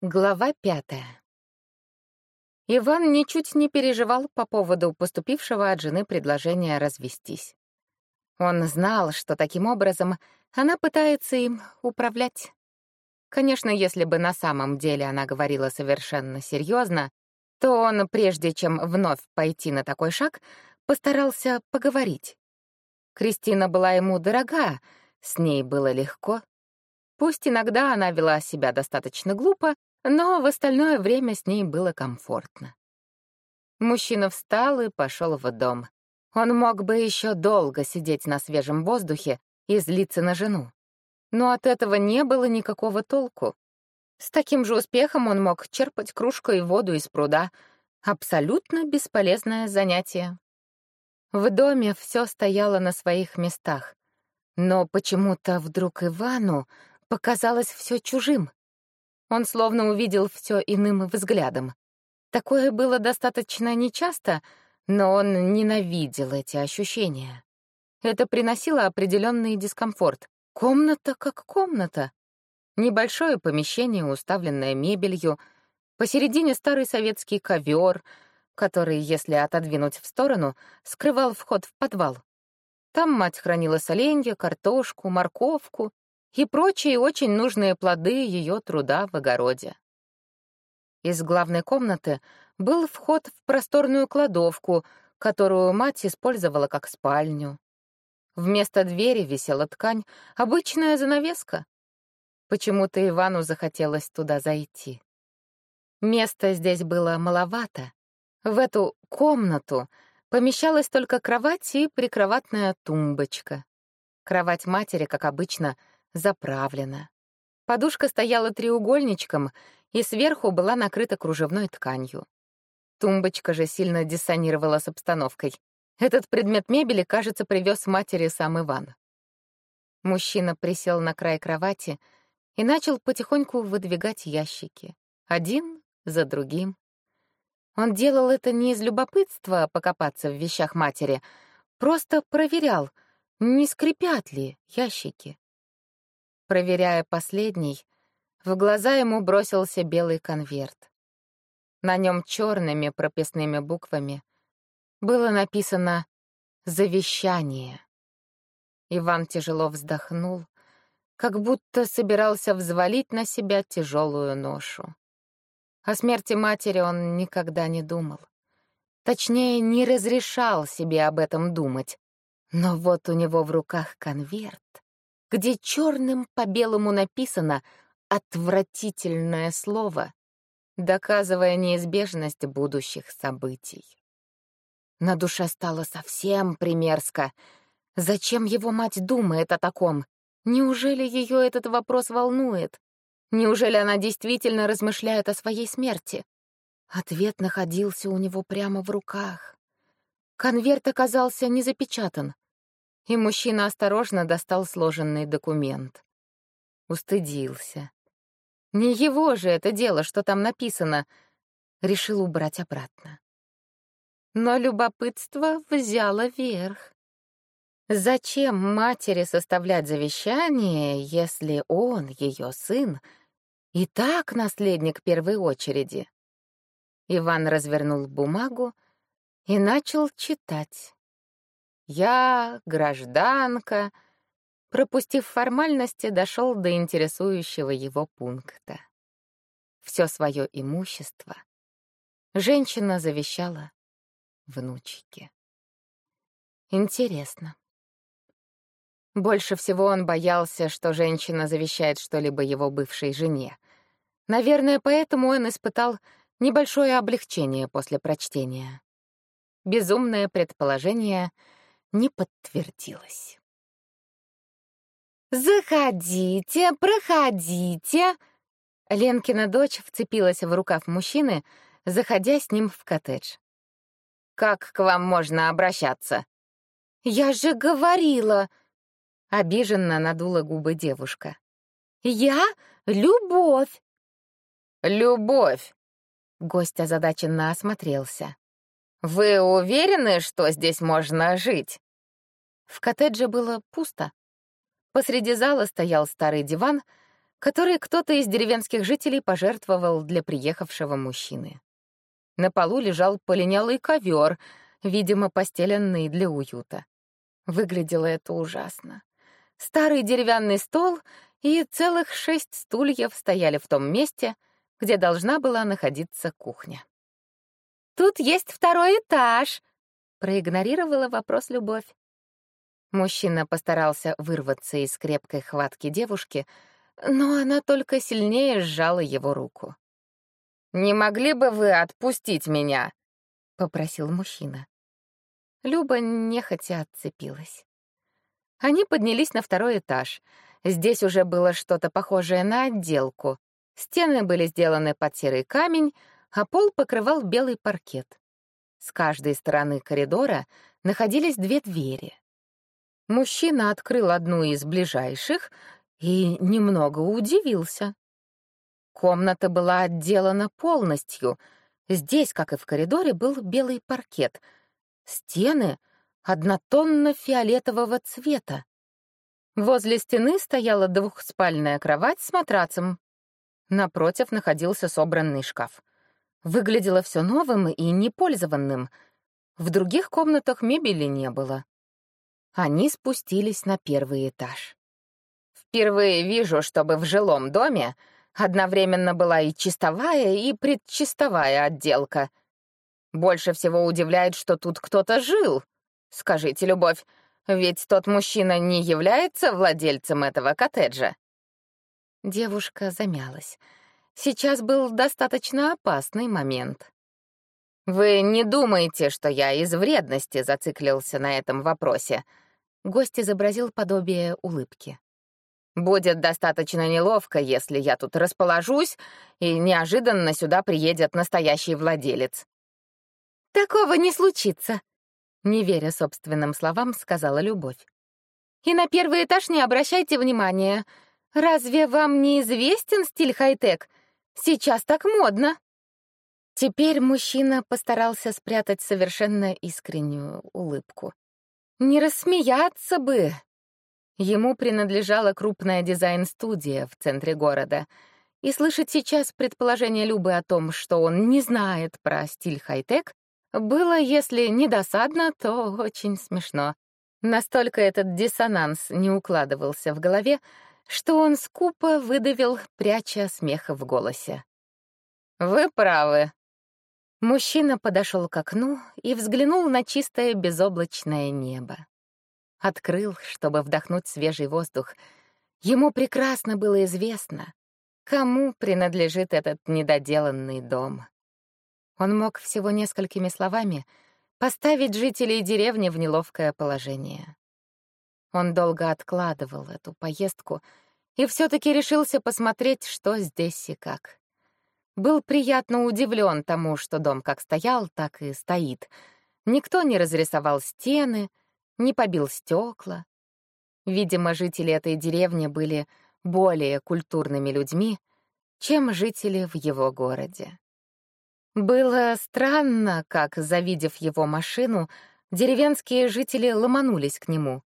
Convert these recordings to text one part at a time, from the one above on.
Глава пятая. Иван ничуть не переживал по поводу поступившего от жены предложения развестись. Он знал, что таким образом она пытается им управлять. Конечно, если бы на самом деле она говорила совершенно серьезно, то он, прежде чем вновь пойти на такой шаг, постарался поговорить. Кристина была ему дорога, с ней было легко. Пусть иногда она вела себя достаточно глупо, но в остальное время с ней было комфортно. Мужчина встал и пошел в дом. Он мог бы еще долго сидеть на свежем воздухе и злиться на жену. Но от этого не было никакого толку. С таким же успехом он мог черпать кружкой воду из пруда. Абсолютно бесполезное занятие. В доме все стояло на своих местах. Но почему-то вдруг Ивану показалось все чужим. Он словно увидел все иным взглядом. Такое было достаточно нечасто, но он ненавидел эти ощущения. Это приносило определенный дискомфорт. Комната как комната. Небольшое помещение, уставленное мебелью, посередине старый советский ковер, который, если отодвинуть в сторону, скрывал вход в подвал. Там мать хранила соленья, картошку, морковку и прочие очень нужные плоды ее труда в огороде. Из главной комнаты был вход в просторную кладовку, которую мать использовала как спальню. Вместо двери висела ткань, обычная занавеска. Почему-то Ивану захотелось туда зайти. Места здесь было маловато. В эту комнату помещалась только кровать и прикроватная тумбочка. Кровать матери, как обычно, заправлена. Подушка стояла треугольничком и сверху была накрыта кружевной тканью. Тумбочка же сильно диссонировала с обстановкой. Этот предмет мебели, кажется, привез матери сам Иван. Мужчина присел на край кровати и начал потихоньку выдвигать ящики. Один за другим. Он делал это не из любопытства покопаться в вещах матери, просто проверял, не скрипят ли ящики. Проверяя последний, в глаза ему бросился белый конверт. На нем черными прописными буквами было написано «Завещание». Иван тяжело вздохнул, как будто собирался взвалить на себя тяжелую ношу. О смерти матери он никогда не думал. Точнее, не разрешал себе об этом думать. Но вот у него в руках конверт, где черным по белому написано «отвратительное слово», доказывая неизбежность будущих событий. На душе стало совсем примерзко. Зачем его мать думает о таком? Неужели ее этот вопрос волнует? Неужели она действительно размышляет о своей смерти? Ответ находился у него прямо в руках. Конверт оказался не запечатан и мужчина осторожно достал сложенный документ. Устыдился. Не его же это дело, что там написано. Решил убрать обратно. Но любопытство взяло верх. Зачем матери составлять завещание, если он, ее сын, и так наследник первой очереди? Иван развернул бумагу и начал читать. Я, гражданка, пропустив формальности, дошел до интересующего его пункта. Все свое имущество женщина завещала внучке. Интересно. Больше всего он боялся, что женщина завещает что-либо его бывшей жене. Наверное, поэтому он испытал небольшое облегчение после прочтения. Безумное предположение — не подтвердилось. «Заходите, проходите!» Ленкина дочь вцепилась в рукав мужчины, заходя с ним в коттедж. «Как к вам можно обращаться?» «Я же говорила!» — обиженно надула губы девушка. «Я — Любовь!» «Любовь!» — гость озадаченно осмотрелся. «Вы уверены, что здесь можно жить?» В коттедже было пусто. Посреди зала стоял старый диван, который кто-то из деревенских жителей пожертвовал для приехавшего мужчины. На полу лежал полинялый ковер, видимо, постеленный для уюта. Выглядело это ужасно. Старый деревянный стол и целых шесть стульев стояли в том месте, где должна была находиться кухня. «Тут есть второй этаж», — проигнорировала вопрос Любовь. Мужчина постарался вырваться из крепкой хватки девушки, но она только сильнее сжала его руку. «Не могли бы вы отпустить меня?» — попросил мужчина. Люба нехотя отцепилась. Они поднялись на второй этаж. Здесь уже было что-то похожее на отделку. Стены были сделаны под серый камень, а пол покрывал белый паркет. С каждой стороны коридора находились две двери. Мужчина открыл одну из ближайших и немного удивился. Комната была отделана полностью. Здесь, как и в коридоре, был белый паркет. Стены — однотонно-фиолетового цвета. Возле стены стояла двухспальная кровать с матрацем. Напротив находился собранный шкаф. Выглядело все новым и непользованным. В других комнатах мебели не было. Они спустились на первый этаж. «Впервые вижу, чтобы в жилом доме Одновременно была и чистовая, и предчистовая отделка. Больше всего удивляет, что тут кто-то жил. Скажите, Любовь, ведь тот мужчина не является владельцем этого коттеджа?» Девушка замялась. Сейчас был достаточно опасный момент. «Вы не думаете, что я из вредности зациклился на этом вопросе?» Гость изобразил подобие улыбки. Будет достаточно неловко, если я тут расположусь, и неожиданно сюда приедет настоящий владелец. Такого не случится, не веря собственным словам, сказала Любовь. И на первый этаж не обращайте внимания. Разве вам не известен стиль хай-тек? Сейчас так модно. Теперь мужчина постарался спрятать совершенно искреннюю улыбку. Не рассмеяться бы, Ему принадлежала крупная дизайн-студия в центре города. И слышать сейчас предположение Любы о том, что он не знает про стиль хай-тек, было, если не досадно, то очень смешно. Настолько этот диссонанс не укладывался в голове, что он скупо выдавил, пряча смех в голосе. «Вы правы». Мужчина подошел к окну и взглянул на чистое безоблачное небо открыл, чтобы вдохнуть свежий воздух. Ему прекрасно было известно, кому принадлежит этот недоделанный дом. Он мог всего несколькими словами поставить жителей деревни в неловкое положение. Он долго откладывал эту поездку и все таки решился посмотреть, что здесь и как. Был приятно удивлен тому, что дом как стоял, так и стоит. Никто не разрисовал стены — не побил стекла. Видимо, жители этой деревни были более культурными людьми, чем жители в его городе. Было странно, как, завидев его машину, деревенские жители ломанулись к нему,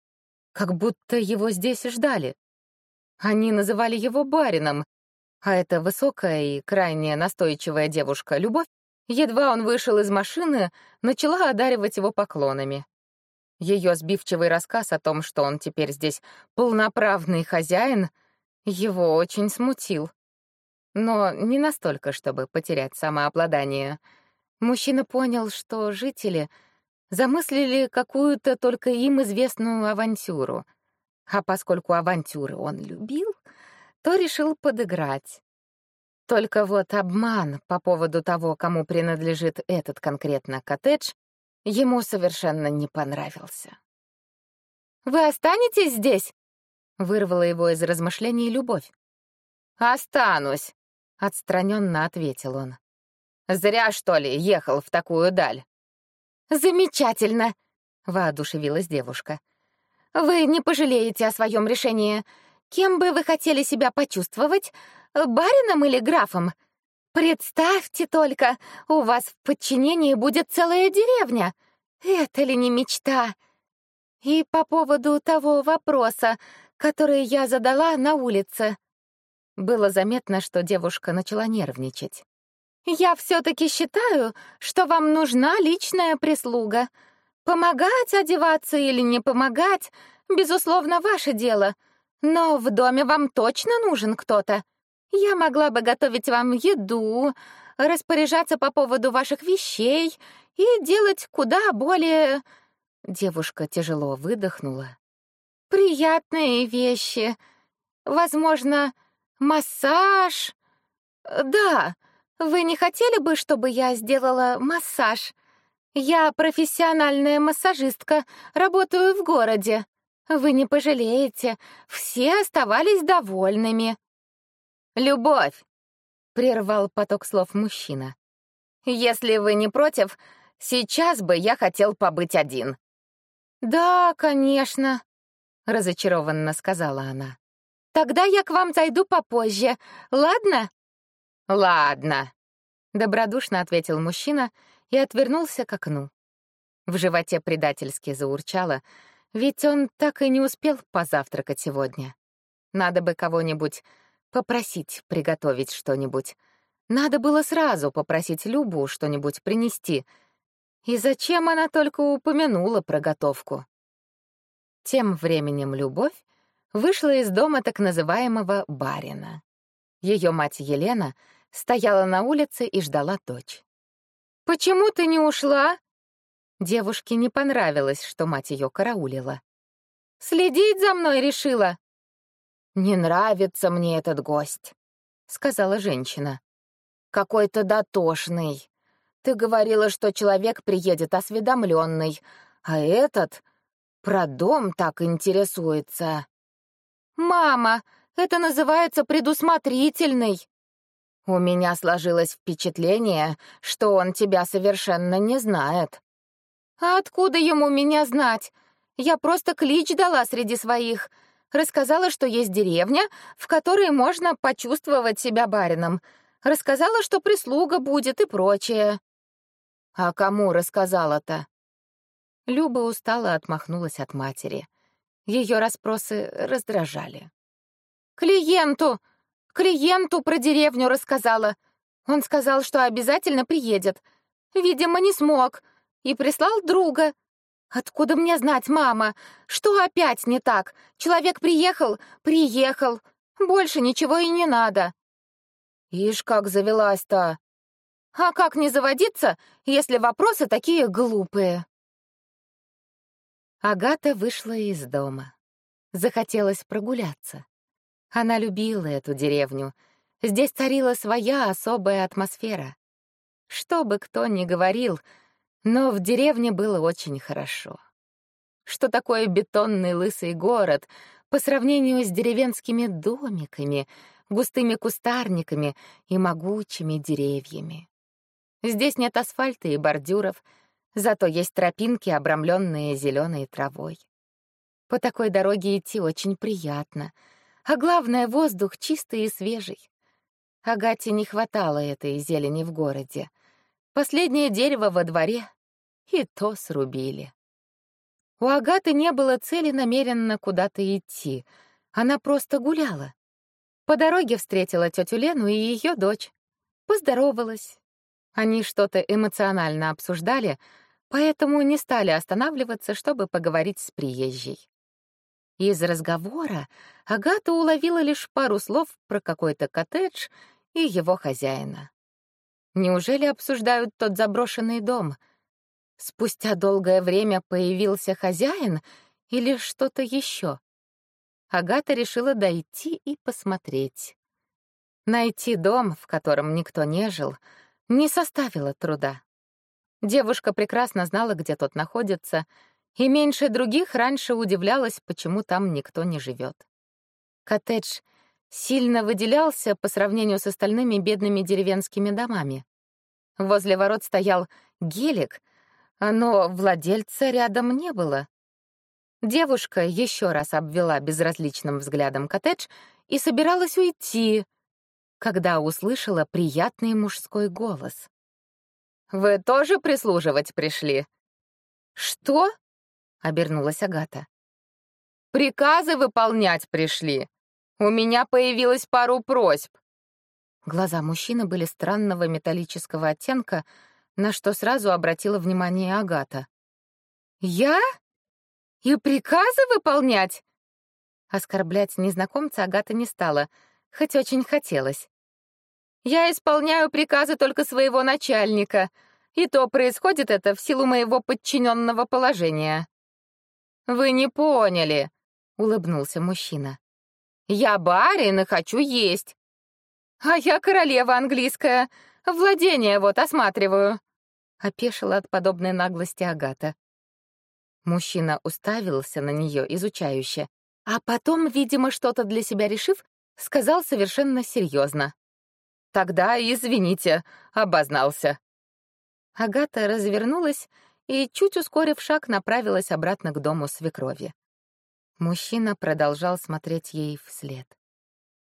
как будто его здесь ждали. Они называли его барином, а эта высокая и крайне настойчивая девушка Любовь, едва он вышел из машины, начала одаривать его поклонами. Ее сбивчивый рассказ о том, что он теперь здесь полноправный хозяин, его очень смутил. Но не настолько, чтобы потерять самообладание. Мужчина понял, что жители замыслили какую-то только им известную авантюру. А поскольку авантюры он любил, то решил подыграть. Только вот обман по поводу того, кому принадлежит этот конкретно коттедж, ему совершенно не понравился. «Вы останетесь здесь?» — вырвала его из размышлений любовь. «Останусь», — отстраненно ответил он. «Зря, что ли, ехал в такую даль?» «Замечательно!» — воодушевилась девушка. «Вы не пожалеете о своем решении. Кем бы вы хотели себя почувствовать? Барином или графом? Представьте только, у вас в подчинении будет целая деревня. Это ли не мечта? И по поводу того вопроса, который я задала на улице. Было заметно, что девушка начала нервничать. «Я все-таки считаю, что вам нужна личная прислуга. Помогать одеваться или не помогать — безусловно, ваше дело. Но в доме вам точно нужен кто-то. Я могла бы готовить вам еду, распоряжаться по поводу ваших вещей и делать куда более...» Девушка тяжело выдохнула. «Приятные вещи. Возможно, массаж. Да, вы не хотели бы, чтобы я сделала массаж? Я профессиональная массажистка, работаю в городе. Вы не пожалеете, все оставались довольными». «Любовь!» — прервал поток слов мужчина. «Если вы не против, сейчас бы я хотел побыть один». «Да, конечно», — разочарованно сказала она. «Тогда я к вам зайду попозже, ладно?» «Ладно», — добродушно ответил мужчина и отвернулся к окну. В животе предательски заурчало, ведь он так и не успел позавтракать сегодня. Надо бы кого-нибудь попросить приготовить что-нибудь. Надо было сразу попросить Любу что-нибудь принести. И зачем она только упомянула про готовку? Тем временем Любовь вышла из дома так называемого барина. Ее мать Елена стояла на улице и ждала дочь. «Почему ты не ушла?» Девушке не понравилось, что мать ее караулила. «Следить за мной решила?» «Не нравится мне этот гость», — сказала женщина. «Какой-то дотошный. Ты говорила, что человек приедет осведомленный, а этот про дом так интересуется». «Мама, это называется предусмотрительный». «У меня сложилось впечатление, что он тебя совершенно не знает». «А откуда ему меня знать? Я просто клич дала среди своих. Рассказала, что есть деревня, в которой можно почувствовать себя барином. Рассказала, что прислуга будет и прочее. А кому рассказала-то? Люба устало отмахнулась от матери. Ее расспросы раздражали. «Клиенту! Клиенту про деревню рассказала. Он сказал, что обязательно приедет. Видимо, не смог. И прислал друга. «Откуда мне знать, мама? Что опять не так? Человек приехал? Приехал. Больше ничего и не надо». «Ишь, как завелась-то!» «А как не заводиться, если вопросы такие глупые?» Агата вышла из дома. Захотелось прогуляться. Она любила эту деревню. Здесь царила своя особая атмосфера. Что бы кто ни говорил — но в деревне было очень хорошо. Что такое бетонный лысый город по сравнению с деревенскими домиками, густыми кустарниками и могучими деревьями? Здесь нет асфальта и бордюров, зато есть тропинки, обрамленные зеленой травой. По такой дороге идти очень приятно, а главное — воздух чистый и свежий. Агате не хватало этой зелени в городе. Последнее дерево во дворе и то срубили. У Агаты не было цели намеренно куда-то идти. Она просто гуляла. По дороге встретила тетю Лену и ее дочь. Поздоровалась. Они что-то эмоционально обсуждали, поэтому не стали останавливаться, чтобы поговорить с приезжей. Из разговора Агата уловила лишь пару слов про какой-то коттедж и его хозяина. Неужели обсуждают тот заброшенный дом? Спустя долгое время появился хозяин или что-то еще? Агата решила дойти и посмотреть. Найти дом, в котором никто не жил, не составило труда. Девушка прекрасно знала, где тот находится, и меньше других раньше удивлялась, почему там никто не живет. Коттедж сильно выделялся по сравнению с остальными бедными деревенскими домами. Возле ворот стоял гелик, но владельца рядом не было. Девушка еще раз обвела безразличным взглядом коттедж и собиралась уйти, когда услышала приятный мужской голос. «Вы тоже прислуживать пришли?» «Что?» — обернулась Агата. «Приказы выполнять пришли. У меня появилось пару просьб. Глаза мужчины были странного металлического оттенка, на что сразу обратила внимание Агата. «Я? И приказы выполнять?» Оскорблять незнакомца Агата не стала, хоть очень хотелось. «Я исполняю приказы только своего начальника, и то происходит это в силу моего подчиненного положения». «Вы не поняли», — улыбнулся мужчина. «Я барин и хочу есть. А я королева английская, владение вот осматриваю», — опешила от подобной наглости Агата. Мужчина уставился на нее изучающе, а потом, видимо, что-то для себя решив, сказал совершенно серьезно. «Тогда, извините, обознался». Агата развернулась и, чуть ускорив шаг, направилась обратно к дому свекрови. Мужчина продолжал смотреть ей вслед.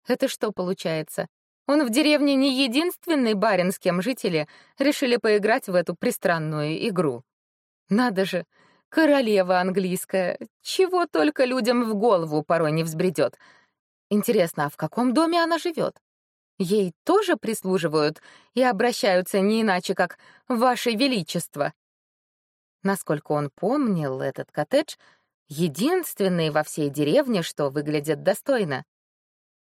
Это что получается? Он в деревне не единственный барин, с кем жители решили поиграть в эту пристранную игру. Надо же, королева английская, чего только людям в голову порой не взбредет. Интересно, а в каком доме она живет? Ей тоже прислуживают и обращаются не иначе, как «Ваше Величество». Насколько он помнил, этот коттедж — единственный во всей деревне, что выглядит достойно.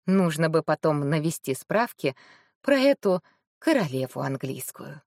Нужно бы потом навести справки про эту королеву английскую.